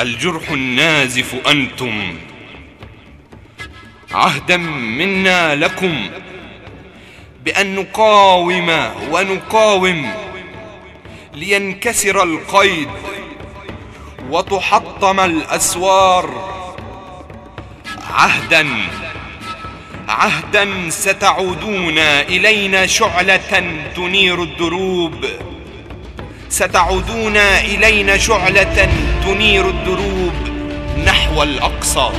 الجرح النازف أنتم. عهدا منا لكم بأن نقاوم ونقاوم لينكسر القيد وتحطم الأسوار. عهدا عهدا ستعودون إلينا شعلة تنير الدروب. ستعودون إلينا شعلة تنير الدروب نحو الأقصى.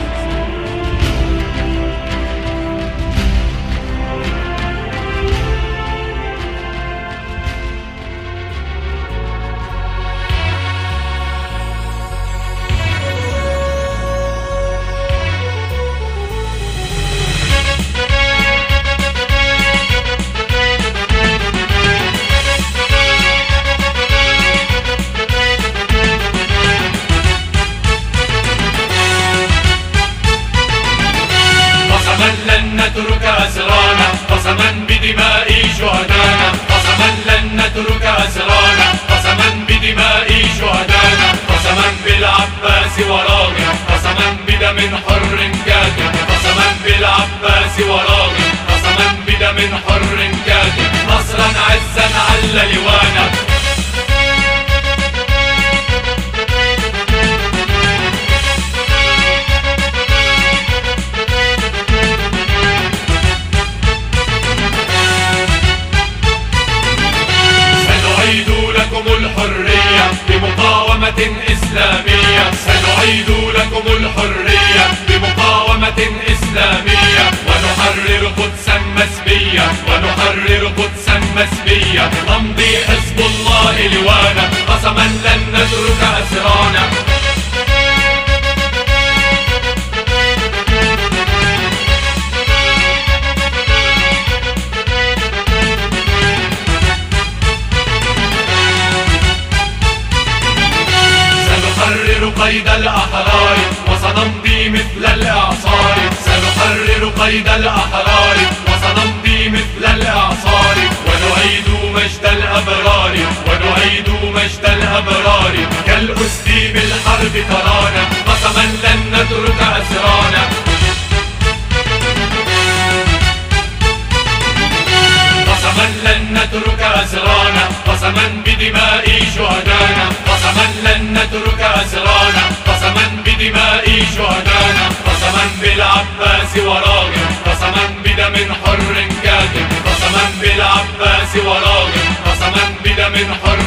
بالعباس وراغب قسما بدم حر كاتب نصرا عزا عل لوانا. إسلامية مسبية نمضي حزب الله لوانا. قسما لن نترك أسرانا. قيد الأحرار. وسنمضي مثل الإعصار. سنحرر قيد الأحرار. وسنمضي مثل الإعصار. ونعيد مجد الأبرار ونعيد مجد الأبرار. كالأسد بالحرب ترانا قسما لن نترك أسرانا. قسما لن نترك أسرانا قسما بدماء شهدانا. قسما لن نترك أسرانا قسما بدماء شهدانا. قسما بالعباس وراغب قسما بدم حر بالعباس العباس وراغب قسما بدم حر